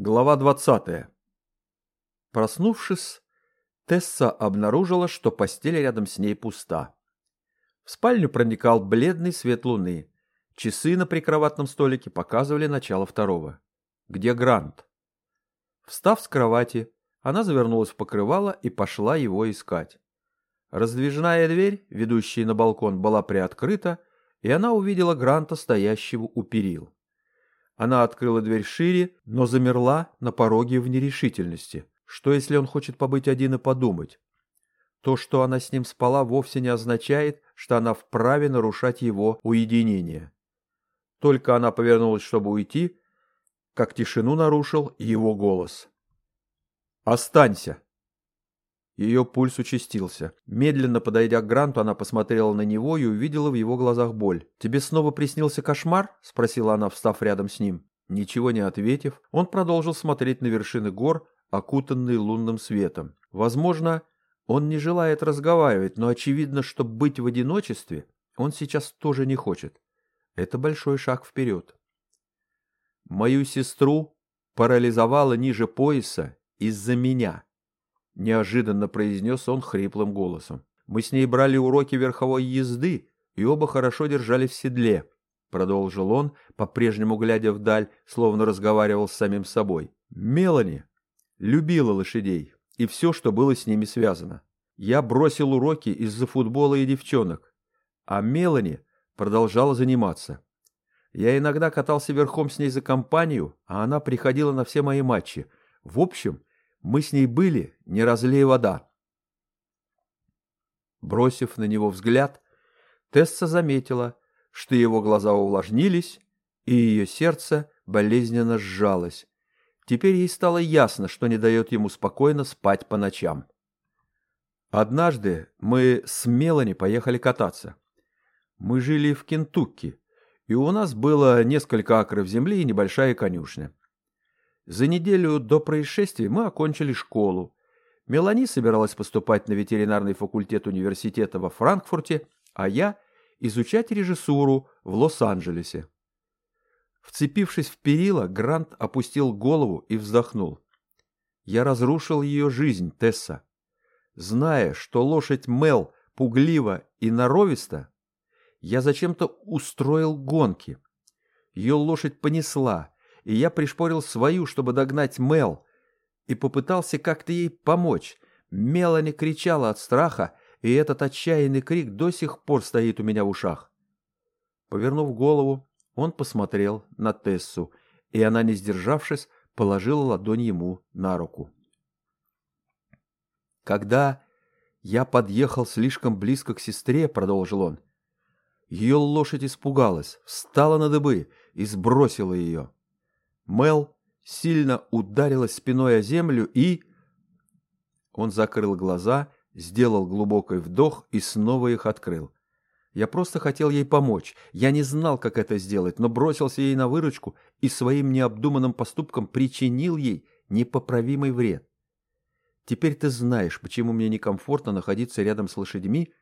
Глава 20. Проснувшись, Тесса обнаружила, что постель рядом с ней пуста. В спальню проникал бледный свет луны. Часы на прикроватном столике показывали начало второго. Где Грант? Встав с кровати, она завернулась в покрывало и пошла его искать. Раздвижная дверь, ведущая на балкон, была приоткрыта, и она увидела Гранта, стоящего у перил. Она открыла дверь шире, но замерла на пороге в нерешительности. Что, если он хочет побыть один и подумать? То, что она с ним спала, вовсе не означает, что она вправе нарушать его уединение. Только она повернулась, чтобы уйти, как тишину нарушил его голос. «Останься!» Ее пульс участился. Медленно подойдя к Гранту, она посмотрела на него и увидела в его глазах боль. «Тебе снова приснился кошмар?» – спросила она, встав рядом с ним. Ничего не ответив, он продолжил смотреть на вершины гор, окутанные лунным светом. Возможно, он не желает разговаривать, но очевидно, что быть в одиночестве он сейчас тоже не хочет. Это большой шаг вперед. Мою сестру парализовало ниже пояса из-за меня неожиданно произнес он хриплым голосом. Мы с ней брали уроки верховой езды и оба хорошо держали в седле, продолжил он, по-прежнему глядя вдаль, словно разговаривал с самим собой. Мелани любила лошадей и все, что было с ними связано. Я бросил уроки из-за футбола и девчонок, а Мелани продолжала заниматься. Я иногда катался верхом с ней за компанию, а она приходила на все мои матчи. В общем, мы с ней были, не разлей вода. Бросив на него взгляд, Тесса заметила, что его глаза увлажнились, и ее сердце болезненно сжалось. Теперь ей стало ясно, что не дает ему спокойно спать по ночам. Однажды мы с Мелани поехали кататься. Мы жили в Кентукки, и у нас было несколько акров земли и небольшая конюшня. За неделю до происшествия мы окончили школу. Мелани собиралась поступать на ветеринарный факультет университета во Франкфурте, а я – изучать режиссуру в Лос-Анджелесе. Вцепившись в перила, Грант опустил голову и вздохнул. Я разрушил ее жизнь, Тесса. Зная, что лошадь Мел пуглива и норовиста, я зачем-то устроил гонки. Ее лошадь понесла – и я пришпорил свою, чтобы догнать Мел, и попытался как-то ей помочь. Мелани кричала от страха, и этот отчаянный крик до сих пор стоит у меня в ушах. Повернув голову, он посмотрел на Тессу, и она, не сдержавшись, положила ладонь ему на руку. Когда я подъехал слишком близко к сестре, продолжил он, ее лошадь испугалась, встала на дыбы и сбросила ее. Мел сильно ударилась спиной о землю и... Он закрыл глаза, сделал глубокий вдох и снова их открыл. Я просто хотел ей помочь. Я не знал, как это сделать, но бросился ей на выручку и своим необдуманным поступком причинил ей непоправимый вред. Теперь ты знаешь, почему мне некомфортно находиться рядом с лошадьми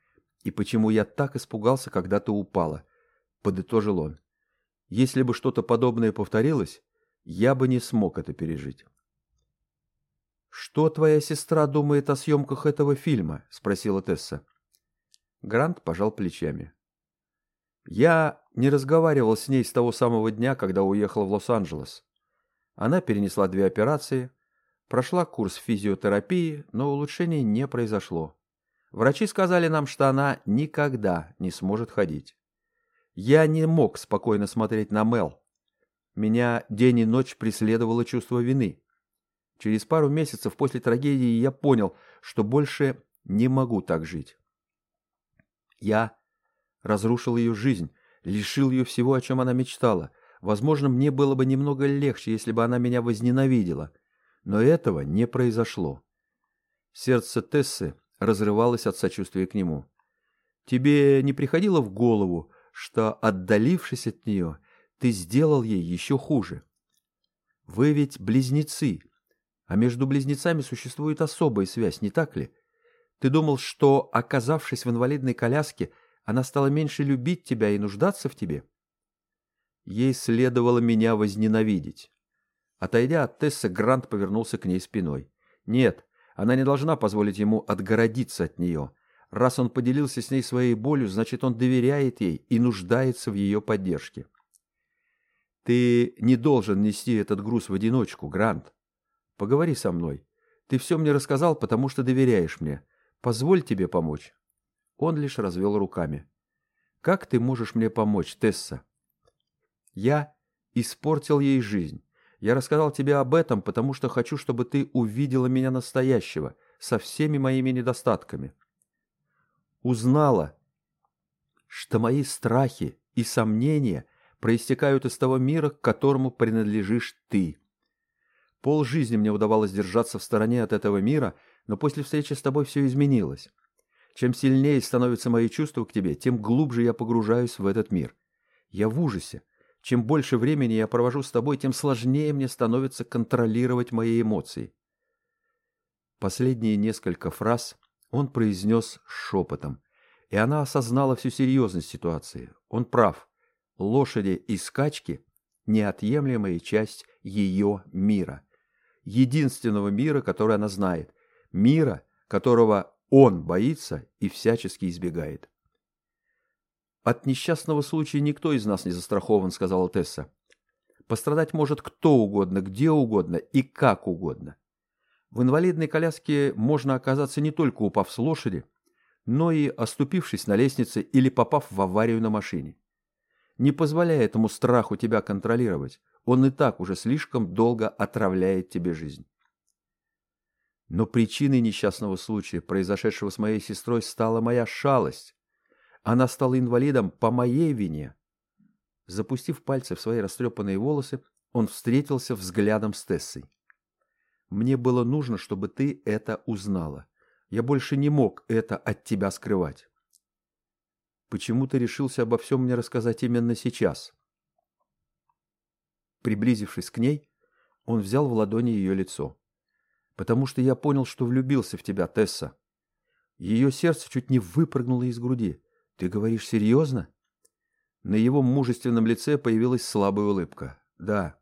и почему я так испугался, когда ты упала, — подытожил он. Если бы что-то подобное повторилось, я бы не смог это пережить. «Что твоя сестра думает о съемках этого фильма?» — спросила Тесса. Грант пожал плечами. «Я не разговаривал с ней с того самого дня, когда уехал в Лос-Анджелес. Она перенесла две операции, прошла курс физиотерапии, но улучшений не произошло. Врачи сказали нам, что она никогда не сможет ходить. Я не мог спокойно смотреть на Мел, меня день и ночь преследовало чувство вины. Через пару месяцев после трагедии я понял, что больше не могу так жить. Я разрушил ее жизнь, лишил ее всего, о чем она мечтала. Возможно, мне было бы немного легче, если бы она меня возненавидела. Но этого не произошло. Сердце Тессы разрывалось от сочувствия к нему. Тебе не приходило в голову, что, отдалившись от нее, ты сделал ей еще хуже. Вы ведь близнецы, а между близнецами существует особая связь, не так ли? Ты думал, что, оказавшись в инвалидной коляске, она стала меньше любить тебя и нуждаться в тебе? Ей следовало меня возненавидеть. Отойдя от Тессы, Грант повернулся к ней спиной. Нет, она не должна позволить ему отгородиться от нее. Раз он поделился с ней своей болью, значит, он доверяет ей и нуждается в ее поддержке. Ты не должен нести этот груз в одиночку, Грант. Поговори со мной. Ты все мне рассказал, потому что доверяешь мне. Позволь тебе помочь. Он лишь развел руками. Как ты можешь мне помочь, Тесса? Я испортил ей жизнь. Я рассказал тебе об этом, потому что хочу, чтобы ты увидела меня настоящего, со всеми моими недостатками. Узнала, что мои страхи и сомнения проистекают из того мира, к которому принадлежишь ты. Пол жизни мне удавалось держаться в стороне от этого мира, но после встречи с тобой все изменилось. Чем сильнее становятся мои чувства к тебе, тем глубже я погружаюсь в этот мир. Я в ужасе, чем больше времени я провожу с тобой, тем сложнее мне становится контролировать мои эмоции. Последние несколько фраз он произнес шепотом, и она осознала всю серьезность ситуации. Он прав. Лошади и скачки – неотъемлемая часть ее мира. Единственного мира, который она знает. Мира, которого он боится и всячески избегает. «От несчастного случая никто из нас не застрахован», — сказала Тесса. «Пострадать может кто угодно, где угодно и как угодно. В инвалидной коляске можно оказаться не только упав с лошади, но и оступившись на лестнице или попав в аварию на машине. Не позволяй этому страху тебя контролировать, он и так уже слишком долго отравляет тебе жизнь. Но причиной несчастного случая, произошедшего с моей сестрой, стала моя шалость, она стала инвалидом по моей вине. Запустив пальцы в свои растрепанные волосы, он встретился взглядом с Тессой. Мне было нужно, чтобы ты это узнала. Я больше не мог это от тебя скрывать. Почему ты решился обо всем мне рассказать именно сейчас? Приблизившись к ней, он взял в ладони ее лицо. Потому что я понял, что влюбился в тебя, Тесса. Ее сердце чуть не выпрыгнуло из груди. «Ты говоришь серьезно?» На его мужественном лице появилась слабая улыбка. «Да.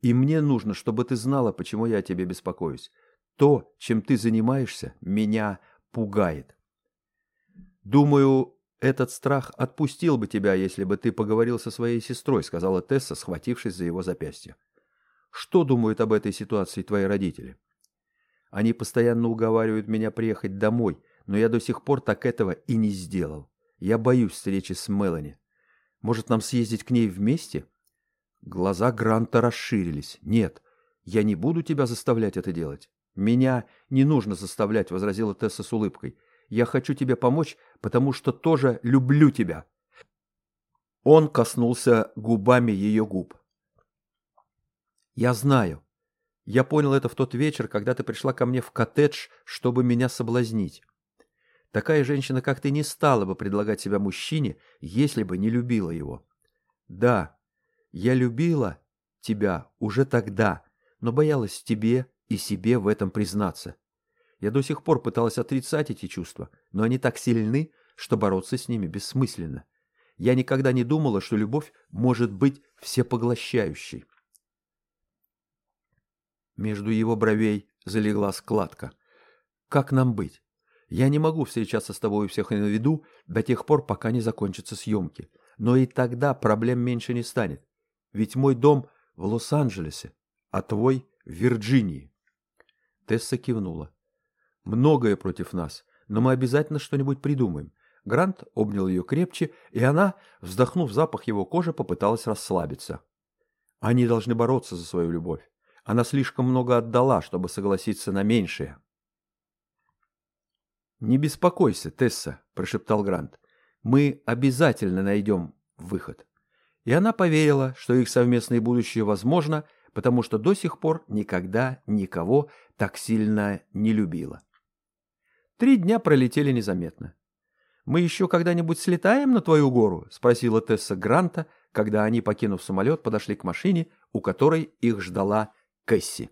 И мне нужно, чтобы ты знала, почему я о тебе беспокоюсь. То, чем ты занимаешься, меня пугает. Думаю, этот страх отпустил бы тебя, если бы ты поговорил со своей сестрой», сказала Тесса, схватившись за его запястье. «Что думают об этой ситуации твои родители?» «Они постоянно уговаривают меня приехать домой, но я до сих пор так этого и не сделал. Я боюсь встречи с Мелани. Может, нам съездить к ней вместе? Глаза Гранта расширились. Нет, я не буду тебя заставлять это делать. Меня не нужно заставлять, возразила Тесса с улыбкой. Я хочу тебе помочь, потому что тоже люблю тебя. Он коснулся губами ее губ. Я знаю. Я понял это в тот вечер, когда ты пришла ко мне в коттедж, чтобы меня соблазнить. Такая женщина, как ты, не стала бы предлагать себя мужчине, если бы не любила его. Да, я любила тебя уже тогда, но боялась тебе и себе в этом признаться. Я до сих пор пыталась отрицать эти чувства, но они так сильны, что бороться с ними бессмысленно. Я никогда не думала, что любовь может быть всепоглощающей. Между его бровей залегла складка. Как нам быть? Я не могу встречаться с тобой у всех на виду до тех пор, пока не закончатся съемки. Но и тогда проблем меньше не станет. Ведь мой дом в Лос-Анджелесе, а твой в Вирджинии. Тесса кивнула. Многое против нас, но мы обязательно что-нибудь придумаем. Грант обнял ее крепче, и она, вздохнув запах его кожи, попыталась расслабиться. Они должны бороться за свою любовь. Она слишком много отдала, чтобы согласиться на меньшее. «Не беспокойся, Тесса», – прошептал Грант. «Мы обязательно найдем выход». И она поверила, что их совместное будущее возможно, потому что до сих пор никогда никого так сильно не любила. Три дня пролетели незаметно. «Мы еще когда-нибудь слетаем на твою гору?» – спросила Тесса Гранта, когда они, покинув самолет, подошли к машине, у которой их ждала Кэсси.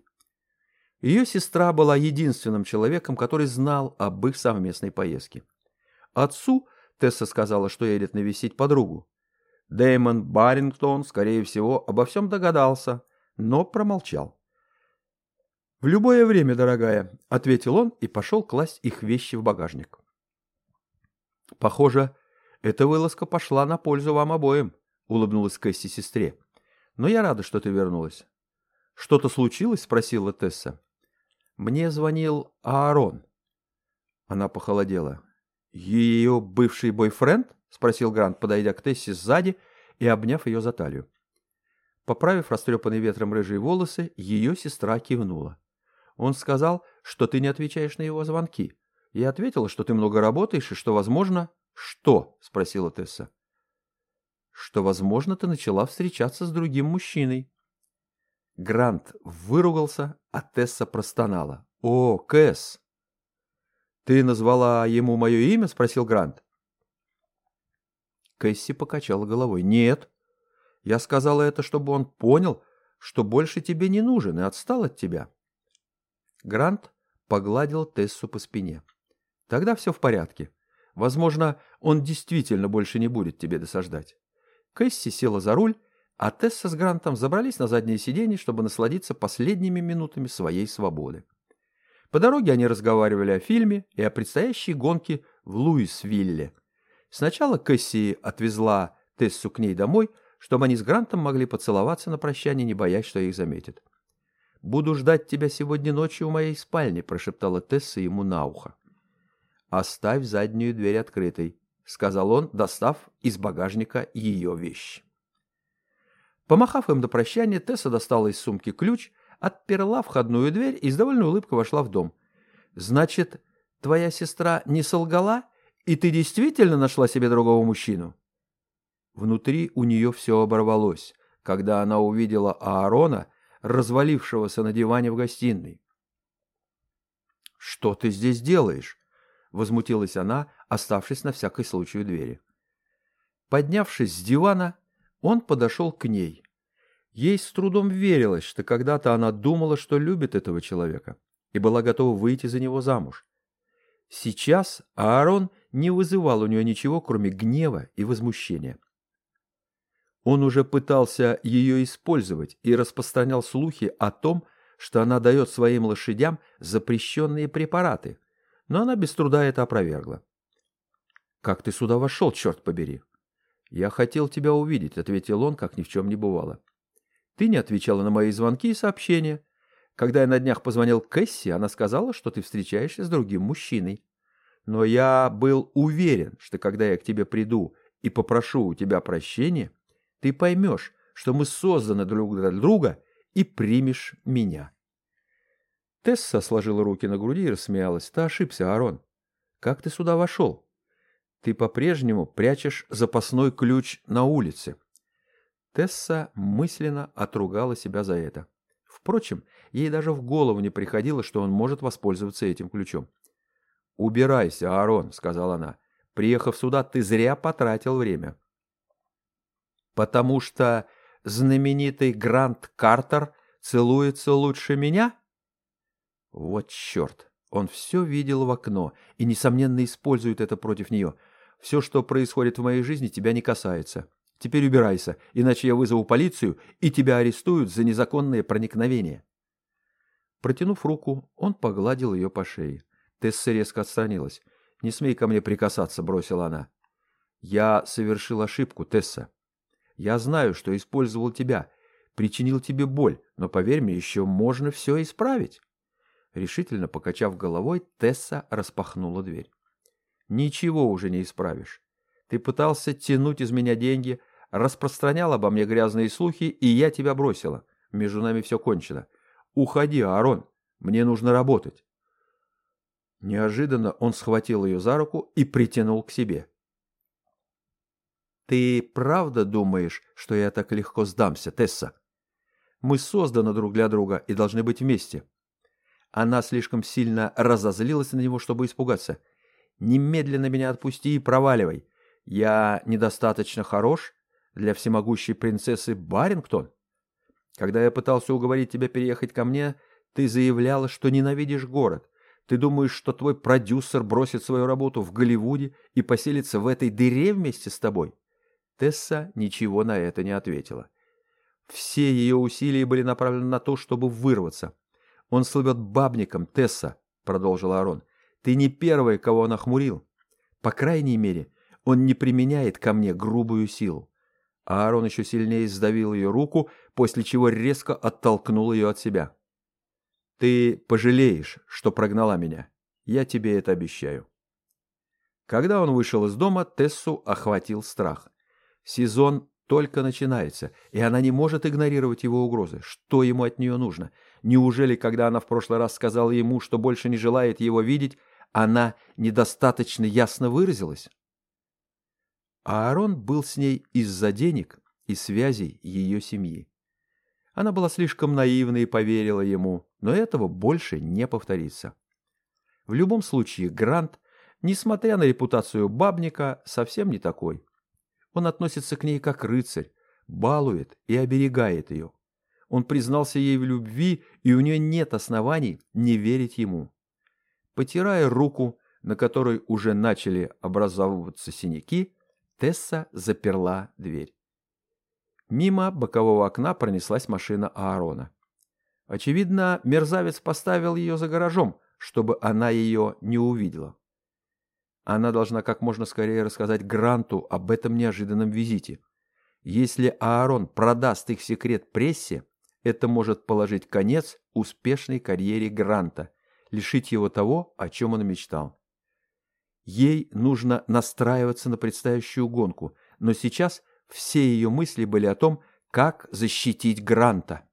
Ее сестра была единственным человеком, который знал об их совместной поездке. Отцу Тесса сказала, что едет навестить подругу. Дэймон Барингтон, скорее всего, обо всем догадался, но промолчал. В любое время, дорогая, ответил он и пошел класть их вещи в багажник. Похоже, эта вылазка пошла на пользу вам обоим, улыбнулась Кэсси сестре. Но я рада, что ты вернулась. Что-то случилось? спросила Тесса. Мне звонил Аарон. Она похолодела. Ее бывший бойфренд? спросил Грант, подойдя к Тессе сзади и обняв ее за талию. Поправив растрепанные ветром рыжие волосы, ее сестра кивнула. Он сказал, что ты не отвечаешь на его звонки. Я ответила, что ты много работаешь и что, возможно... Что? спросила Тесса. Что, возможно, ты начала встречаться с другим мужчиной. Грант выругался, а Тесса простонала. О, Кэс! Ты назвала ему мое имя? спросил Грант. Кэсси покачала головой. Нет. Я сказала это, чтобы он понял, что больше тебе не нужен и отстал от тебя. Грант погладил Тессу по спине. Тогда все в порядке. Возможно, он действительно больше не будет тебе досаждать. Кэсси села за руль, а Тесса с Грантом забрались на заднее сиденье, чтобы насладиться последними минутами своей свободы. По дороге они разговаривали о фильме и о предстоящей гонке в Луисвилле. Сначала Кэсси отвезла Тессу к ней домой, чтобы они с Грантом могли поцеловаться на прощание, не боясь, что их заметят. «Буду ждать тебя сегодня ночью в моей спальне», – прошептала Тесса ему на ухо. «Оставь заднюю дверь открытой», – сказал он, достав из багажника ее вещь. Помахав им до прощания, Тесса достала из сумки ключ, отперла входную дверь и с довольной улыбкой вошла в дом. «Значит, твоя сестра не солгала, и ты действительно нашла себе другого мужчину?» Внутри у нее все оборвалось, когда она увидела Аарона – развалившегося на диване в гостиной. «Что ты здесь делаешь?» — возмутилась она, оставшись на всякий случай у двери. Поднявшись с дивана, он подошел к ней. Ей с трудом верилось, что когда-то она думала, что любит этого человека, и была готова выйти за него замуж. Сейчас Аарон не вызывал у нее ничего, кроме гнева и возмущения. Он уже пытался ее использовать и распространял слухи о том, что она дает своим лошадям запрещенные препараты, но она без труда это опровергла. «Как ты сюда вошел, черт побери?» «Я хотел тебя увидеть», — ответил он, как ни в чем не бывало. «Ты не отвечала на мои звонки и сообщения. Когда я на днях позвонил Кэсси, она сказала, что ты встречаешься с другим мужчиной. Но я был уверен, что когда я к тебе приду и попрошу у тебя прощения, ты поймешь, что мы созданы друг для друга и примешь меня. Тесса сложила руки на груди и рассмеялась. Ты ошибся, Арон. Как ты сюда вошел? Ты по-прежнему прячешь запасной ключ на улице. Тесса мысленно отругала себя за это. Впрочем, ей даже в голову не приходило, что он может воспользоваться этим ключом. «Убирайся, Аарон», — сказала она. «Приехав сюда, ты зря потратил время потому что знаменитый Грант Картер целуется лучше меня? Вот черт, он все видел в окно и, несомненно, использует это против нее. Все, что происходит в моей жизни, тебя не касается. Теперь убирайся, иначе я вызову полицию, и тебя арестуют за незаконное проникновение. Протянув руку, он погладил ее по шее. Тесса резко отстранилась. «Не смей ко мне прикасаться», — бросила она. «Я совершил ошибку, Тесса. Я знаю, что использовал тебя, причинил тебе боль, но, поверь мне, еще можно все исправить. Решительно покачав головой, Тесса распахнула дверь. Ничего уже не исправишь. Ты пытался тянуть из меня деньги, распространял обо мне грязные слухи, и я тебя бросила. Между нами все кончено. Уходи, Аарон, мне нужно работать. Неожиданно он схватил ее за руку и притянул к себе. Ты правда думаешь, что я так легко сдамся, Тесса? Мы созданы друг для друга и должны быть вместе. Она слишком сильно разозлилась на него, чтобы испугаться. Немедленно меня отпусти и проваливай. Я недостаточно хорош для всемогущей принцессы Барингтон. Когда я пытался уговорить тебя переехать ко мне, ты заявляла, что ненавидишь город. Ты думаешь, что твой продюсер бросит свою работу в Голливуде и поселится в этой дыре вместе с тобой? Тесса ничего на это не ответила. Все ее усилия были направлены на то, чтобы вырваться. Он слывет бабником, Тесса, продолжил Арон. Ты не первый, кого он охмурил. По крайней мере, он не применяет ко мне грубую силу. Аарон еще сильнее сдавил ее руку, после чего резко оттолкнул ее от себя. «Ты пожалеешь, что прогнала меня. Я тебе это обещаю». Когда он вышел из дома, Тессу охватил страх. Сезон только начинается, и она не может игнорировать его угрозы. Что ему от нее нужно? Неужели, когда она в прошлый раз сказала ему, что больше не желает его видеть, она недостаточно ясно выразилась? А Аарон был с ней из-за денег и связей ее семьи. Она была слишком наивна и поверила ему, но этого больше не повторится. В любом случае, Грант, несмотря на репутацию бабника, совсем не такой. Он относится к ней как рыцарь, балует и оберегает ее. Он признался ей в любви, и у нее нет оснований не верить ему. Потирая руку, на которой уже начали образовываться синяки, Тесса заперла дверь. Мимо бокового окна пронеслась машина Аарона. Очевидно, мерзавец поставил ее за гаражом, чтобы она ее не увидела. Она должна как можно скорее рассказать Гранту об этом неожиданном визите. Если Аарон продаст их секрет прессе, это может положить конец успешной карьере Гранта, лишить его того, о чем он мечтал. Ей нужно настраиваться на предстоящую гонку, но сейчас все ее мысли были о том, как защитить Гранта.